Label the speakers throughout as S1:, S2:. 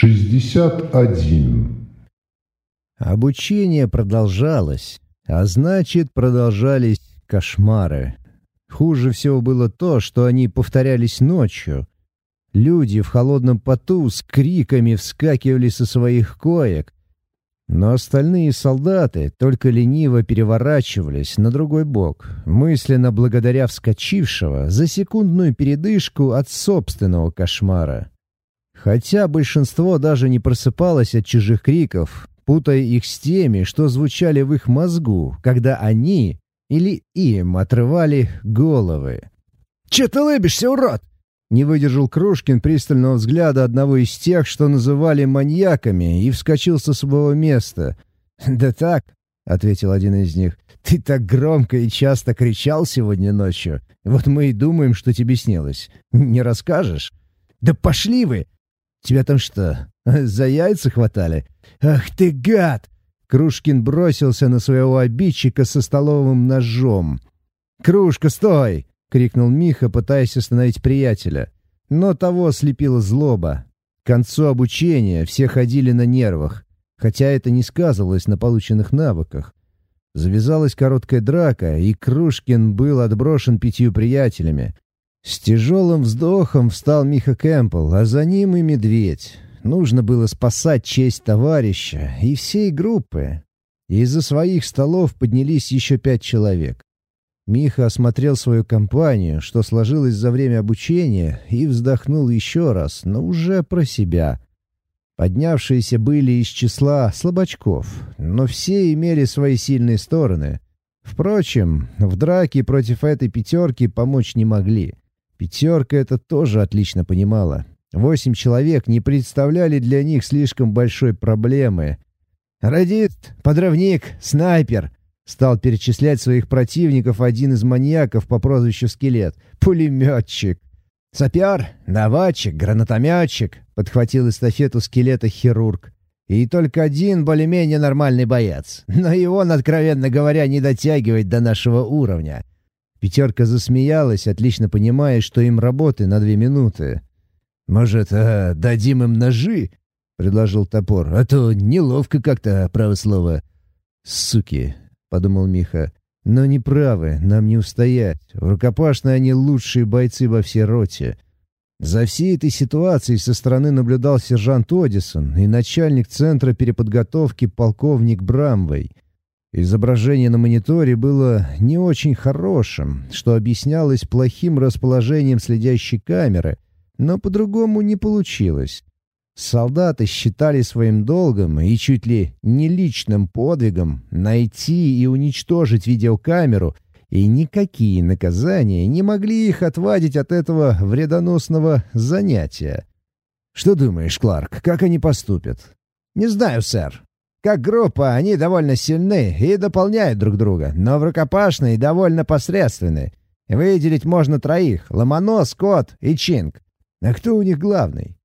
S1: 61.
S2: Обучение продолжалось, а значит, продолжались кошмары. Хуже всего было то, что они повторялись ночью. Люди в холодном поту с криками вскакивали со своих коек, но остальные солдаты только лениво переворачивались на другой бок, мысленно благодаря вскочившего за секундную передышку от собственного кошмара. Хотя большинство даже не просыпалось от чужих криков, путая их с теми, что звучали в их мозгу, когда они или им отрывали головы.
S3: «Че ты лыбишься, урод?»
S2: Не выдержал Крушкин пристального взгляда одного из тех, что называли маньяками, и вскочил со своего места. «Да так», — ответил один из них, — «ты так громко и часто кричал сегодня ночью. Вот мы и думаем, что тебе снилось. Не расскажешь?»
S3: «Да пошли вы!»
S2: «Тебя там что, за яйца хватали?» «Ах ты гад!» Крушкин бросился на своего обидчика со столовым ножом. «Кружка, стой!» — крикнул Миха, пытаясь остановить приятеля. Но того слепила злоба. К концу обучения все ходили на нервах, хотя это не сказывалось на полученных навыках. Завязалась короткая драка, и Крушкин был отброшен пятью приятелями. С тяжелым вздохом встал Миха Кэмпл, а за ним и медведь. Нужно было спасать честь товарища и всей группы. Из-за своих столов поднялись еще пять человек. Миха осмотрел свою компанию, что сложилось за время обучения, и вздохнул еще раз, но уже про себя. Поднявшиеся были из числа слабачков, но все имели свои сильные стороны. Впрочем, в драке против этой пятерки помочь не могли. Пятерка это тоже отлично понимала. Восемь человек не представляли для них слишком большой проблемы. «Радист, подрывник, снайпер!» Стал перечислять своих противников один из маньяков по прозвищу Скелет. «Пулеметчик!» «Сапер, наводчик, гранатометчик!» Подхватил эстафету скелета хирург. И только один более-менее нормальный боец. Но и он, откровенно говоря, не дотягивает до нашего уровня. Пятерка засмеялась, отлично понимая, что им работы на две минуты. «Может, э, дадим им ножи?» — предложил топор. «А то неловко как-то, право слово». «Суки!» — подумал Миха. «Но не правы, нам не устоять. В рукопашной они лучшие бойцы во всей роте». За всей этой ситуацией со стороны наблюдал сержант Одисон и начальник центра переподготовки полковник Брамвей. Изображение на мониторе было не очень хорошим, что объяснялось плохим расположением следящей камеры, но по-другому не получилось. Солдаты считали своим долгом и чуть ли не личным подвигом найти и уничтожить видеокамеру, и никакие наказания не могли их отвадить от этого вредоносного занятия. «Что думаешь, Кларк, как они поступят?»
S3: «Не знаю, сэр. Как группа они довольно сильны и дополняют друг друга, но в рукопашной довольно посредственны. Выделить можно троих — Ломонос, Кот и Чинг. А кто у них главный?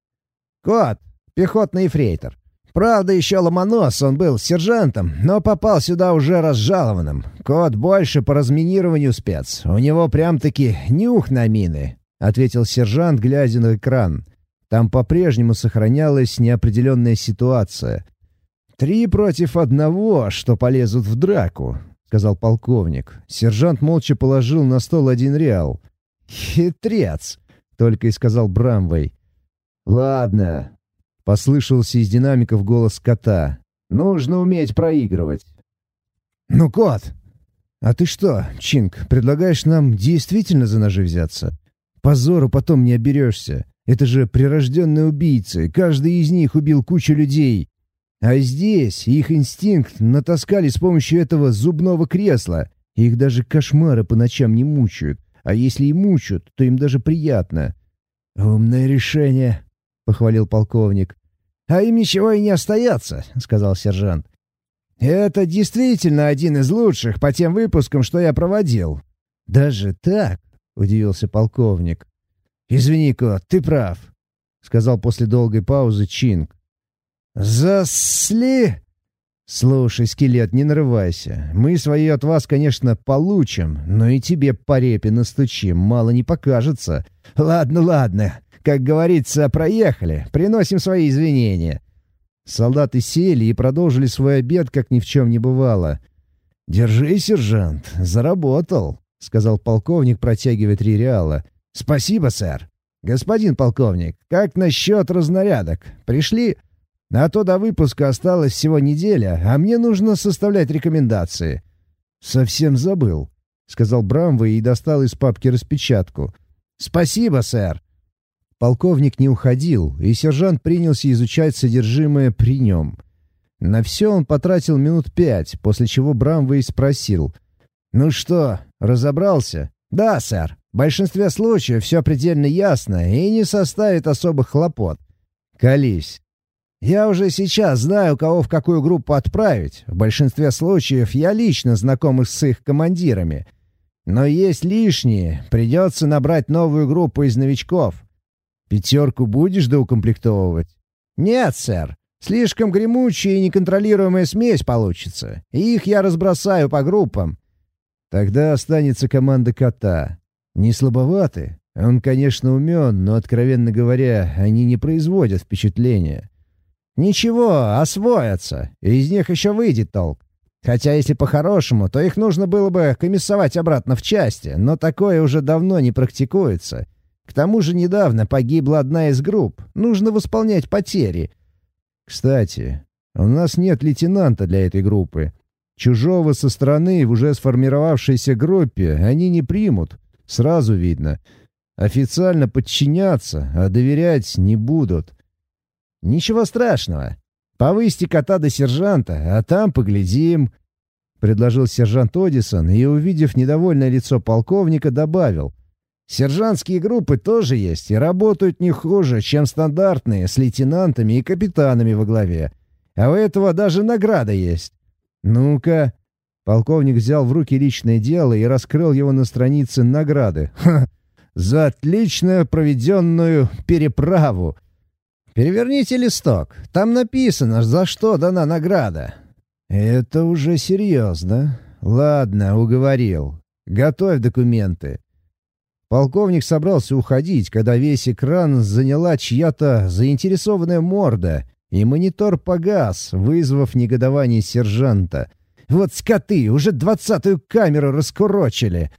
S3: Кот, пехотный фрейтор. Правда, еще Ломонос, он был сержантом, но попал сюда уже разжалованным. Кот больше по разминированию спец. У него прям-таки нюх на мины, — ответил сержант, глядя на экран. Там по-прежнему сохранялась неопределенная ситуация. «Три против одного, что полезут в драку», — сказал полковник. Сержант молча положил на стол один реал. «Хитрец», — только и сказал Брамвей. «Ладно», — послышался из динамиков голос кота. «Нужно уметь проигрывать». «Ну, кот!» «А ты что, Чинг, предлагаешь нам действительно за ножи взяться? Позору потом не оберешься. Это же прирожденные убийцы. Каждый из них убил кучу людей. А здесь их инстинкт натаскали с помощью этого зубного кресла. Их даже кошмары по ночам не мучают. А если и мучают, то им даже приятно. «Умное решение», — похвалил полковник. «А им ничего и не остается», — сказал сержант. «Это действительно один из лучших по тем выпускам, что я проводил». «Даже так?» — удивился полковник. «Извини, кот, ты прав», — сказал после долгой паузы Чинг. «Засли!» «Слушай, скелет, не нарывайся. Мы свои от вас, конечно, получим, но и тебе по репе настучим, мало не покажется. Ладно, ладно. как говорится, проехали. Приносим свои извинения».
S2: Солдаты сели и продолжили свой обед, как ни в чем не бывало. «Держи, сержант, заработал», — сказал полковник, протягивая три реала. «Спасибо, сэр. Господин полковник, как насчет разнарядок? Пришли? А то до выпуска осталось всего неделя, а мне нужно составлять рекомендации». «Совсем забыл», — сказал Брамвей и достал из папки распечатку. «Спасибо, сэр». Полковник не уходил, и сержант принялся изучать содержимое при нем. На все он потратил минут пять, после чего Брамвей спросил. «Ну что, разобрался?» «Да, сэр. В большинстве случаев все предельно ясно и не составит особых хлопот. Колись. Я уже сейчас знаю, кого в какую группу отправить. В большинстве случаев я лично знаком с их командирами. Но есть лишние, придется набрать новую группу из новичков. Пятерку будешь доукомплектовывать? Нет, сэр. Слишком гремучая и неконтролируемая смесь получится. Их я разбросаю по группам. Тогда останется команда кота. Не слабоваты. Он, конечно, умен, но, откровенно говоря, они не производят впечатления. Ничего, освоятся. Из них еще выйдет толк. Хотя, если по-хорошему, то их нужно было бы комиссовать обратно в части, но такое уже давно не практикуется. К тому же недавно погибла одна из групп. Нужно восполнять потери. Кстати, у нас нет лейтенанта для этой группы. Чужого со стороны в уже сформировавшейся группе они не примут. Сразу видно. Официально подчиняться, а доверять не будут. Ничего страшного. Повысьте кота до сержанта, а там поглядим», — предложил сержант Одисон и, увидев недовольное лицо полковника, добавил. «Сержантские группы тоже есть и работают не хуже, чем стандартные, с лейтенантами и капитанами во главе. А у этого даже награда есть. Ну-ка». Полковник взял в руки личное дело и раскрыл его на странице награды. «Ха! За отлично проведенную переправу!» Переверните листок. Там написано, за что дана награда. Это уже серьезно. Ладно, уговорил. Готовь документы. Полковник собрался уходить, когда весь экран заняла чья-то заинтересованная морда, и монитор погас, вызвав негодование сержанта. «Вот скоты! Уже двадцатую камеру раскурочили!»